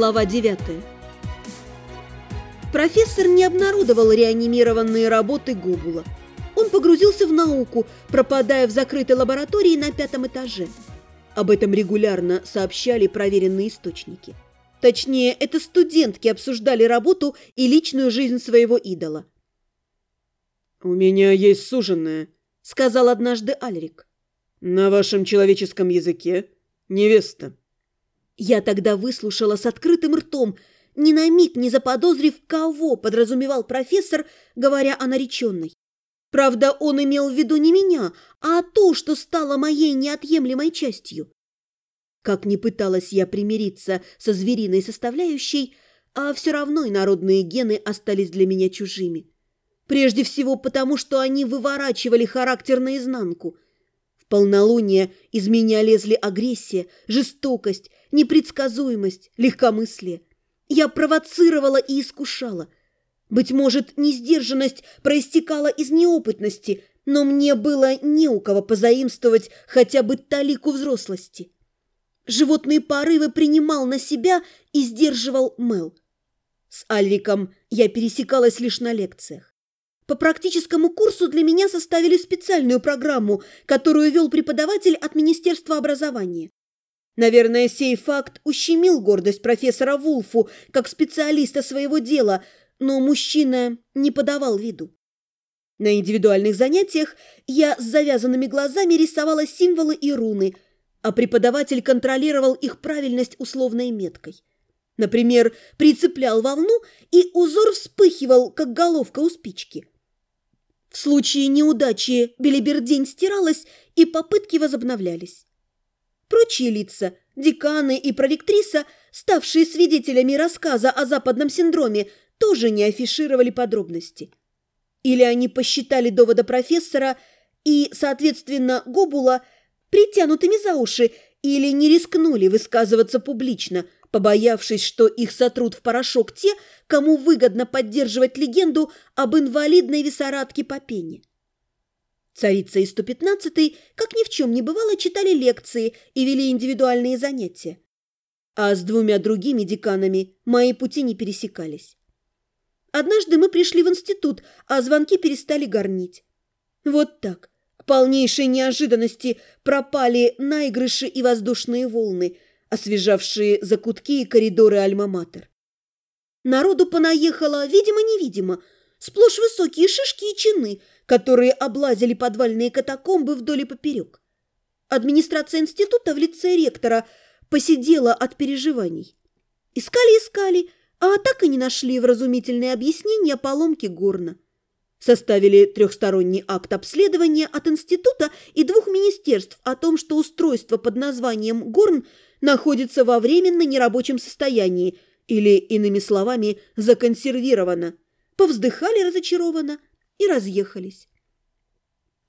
Глава 9 Профессор не обнародовал реанимированные работы Гобула. Он погрузился в науку, пропадая в закрытой лаборатории на пятом этаже. Об этом регулярно сообщали проверенные источники. Точнее, это студентки обсуждали работу и личную жизнь своего идола. «У меня есть суженая», — сказал однажды Альрик. «На вашем человеческом языке невеста». Я тогда выслушала с открытым ртом, ни на миг не заподозрив, кого подразумевал профессор, говоря о нареченной. Правда, он имел в виду не меня, а то, что стало моей неотъемлемой частью. Как ни пыталась я примириться со звериной составляющей, а все равно и народные гены остались для меня чужими. Прежде всего потому, что они выворачивали характер наизнанку – полнолуние из меня лезли агрессия, жестокость, непредсказуемость, легкомыслие. Я провоцировала и искушала. Быть может, несдержанность проистекала из неопытности, но мне было не у кого позаимствовать хотя бы талику взрослости. Животные порывы принимал на себя и сдерживал Мел. С Альриком я пересекалась лишь на лекциях. По практическому курсу для меня составили специальную программу, которую вел преподаватель от Министерства образования. Наверное, сей факт ущемил гордость профессора Вулфу как специалиста своего дела, но мужчина не подавал виду. На индивидуальных занятиях я с завязанными глазами рисовала символы и руны, а преподаватель контролировал их правильность условной меткой. Например, прицеплял волну, и узор вспыхивал, как головка у спички. В случае неудачи белибердень стиралась, и попытки возобновлялись. Прочие лица, деканы и проректриса, ставшие свидетелями рассказа о западном синдроме, тоже не афишировали подробности. Или они посчитали довода профессора и, соответственно, Гобула притянутыми за уши, или не рискнули высказываться публично – побоявшись, что их сотрут в порошок те, кому выгодно поддерживать легенду об инвалидной висорадке по пене. Царица и 115 как ни в чем не бывало, читали лекции и вели индивидуальные занятия. А с двумя другими деканами мои пути не пересекались. Однажды мы пришли в институт, а звонки перестали горнить. Вот так, к полнейшей неожиданности, пропали наигрыши и воздушные волны – освежавшие закутки и коридоры Альма-Матер. Народу понаехало, видимо-невидимо, сплошь высокие шишки и чины, которые облазили подвальные катакомбы вдоль и поперек. Администрация института в лице ректора посидела от переживаний. Искали-искали, а так и не нашли вразумительные объяснения поломки горна. Составили трехсторонний акт обследования от института и двух министерств о том, что устройство под названием «Горн» находится во временно нерабочем состоянии или, иными словами, законсервировано. Повздыхали разочарованно и разъехались.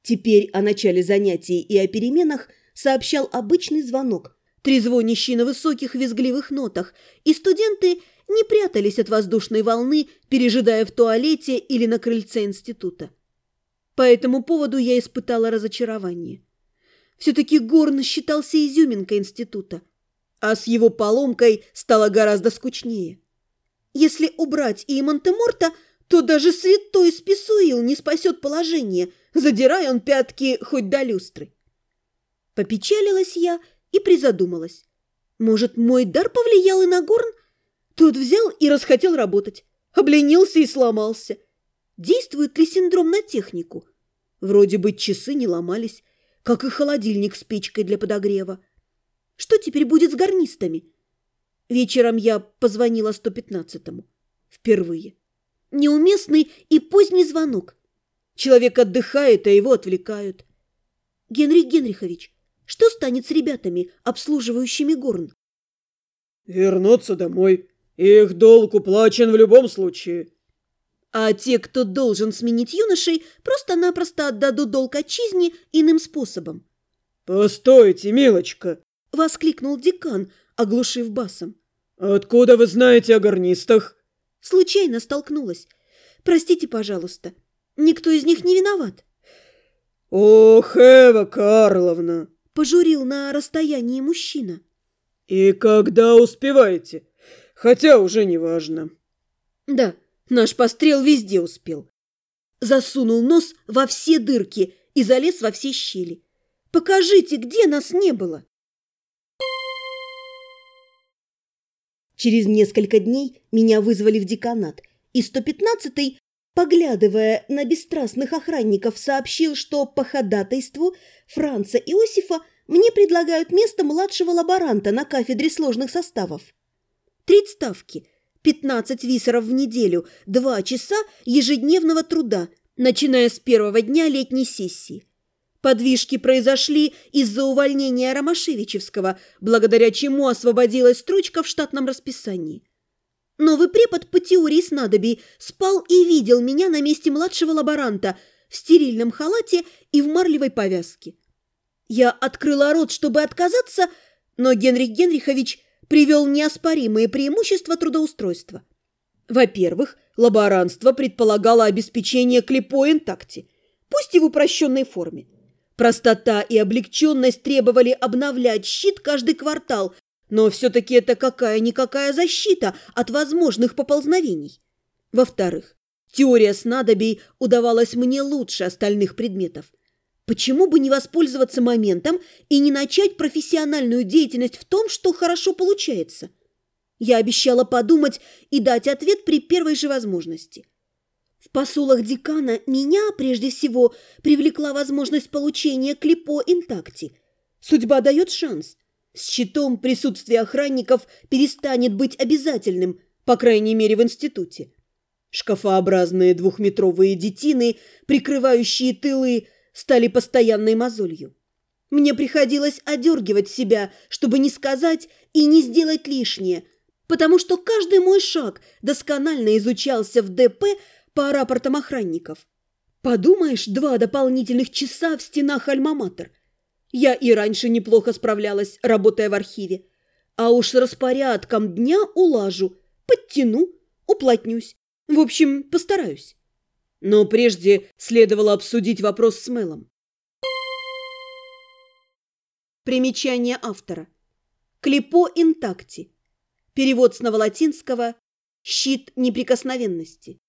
Теперь о начале занятий и о переменах сообщал обычный звонок, трезвонящий на высоких визгливых нотах, и студенты не прятались от воздушной волны, пережидая в туалете или на крыльце института. По этому поводу я испытала разочарование. Все-таки Горн считался изюминкой института а с его поломкой стало гораздо скучнее. Если убрать и Монтеморта, то даже святой Списуил не спасет положение, задирая он пятки хоть до люстры. Попечалилась я и призадумалась. Может, мой дар повлиял и на Горн? Тот взял и расхотел работать, обленился и сломался. Действует ли синдром на технику? Вроде бы часы не ломались, как и холодильник с печкой для подогрева. Что теперь будет с гарнистами? Вечером я позвонила 115-му. Впервые. Неуместный и поздний звонок. Человек отдыхает, а его отвлекают. Генрих Генрихович, что станет с ребятами, обслуживающими горн? Вернуться домой. Их долг уплачен в любом случае. А те, кто должен сменить юношей, просто-напросто отдадут долг отчизне иным способом. «Постойте, милочка!» – воскликнул декан, оглушив басом. «Откуда вы знаете о гарнистах?» «Случайно столкнулась. Простите, пожалуйста. Никто из них не виноват». «Ох, Эва Карловна!» – пожурил на расстоянии мужчина. «И когда успеваете? Хотя уже не важно. Да, наш пострел везде успел. Засунул нос во все дырки и залез во все щели. Покажите, где нас не было. Через несколько дней меня вызвали в деканат, и 115-й, поглядывая на бесстрастных охранников, сообщил, что по ходатайству Франца Иосифа мне предлагают место младшего лаборанта на кафедре сложных составов. Три ставки, 15 висеров в неделю, два часа ежедневного труда, начиная с первого дня летней сессии. Подвижки произошли из-за увольнения Ромашевичевского, благодаря чему освободилась строчка в штатном расписании. Новый препод по теории снадобий спал и видел меня на месте младшего лаборанта в стерильном халате и в марлевой повязке. Я открыла рот, чтобы отказаться, но Генрих Генрихович привел неоспоримые преимущества трудоустройства. Во-первых, лаборантство предполагало обеспечение клепо интакти, пусть и в упрощенной форме. Простота и облегченность требовали обновлять щит каждый квартал, но все-таки это какая-никакая защита от возможных поползновений. Во-вторых, теория снадобий удавалась мне лучше остальных предметов. Почему бы не воспользоваться моментом и не начать профессиональную деятельность в том, что хорошо получается? Я обещала подумать и дать ответ при первой же возможности. В посулах декана меня, прежде всего, привлекла возможность получения клипо интакти. Судьба дает шанс. С щитом присутствие охранников перестанет быть обязательным, по крайней мере, в институте. Шкафообразные двухметровые детины, прикрывающие тылы, стали постоянной мозолью. Мне приходилось одергивать себя, чтобы не сказать и не сделать лишнее, потому что каждый мой шаг досконально изучался в ДП по рапортам охранников. Подумаешь, два дополнительных часа в стенах Альма-Матер. Я и раньше неплохо справлялась, работая в архиве. А уж с распорядком дня улажу, подтяну, уплотнюсь. В общем, постараюсь. Но прежде следовало обсудить вопрос с Мелом. Примечание автора. Клипо интакти. Перевод с новолатинского «щит неприкосновенности».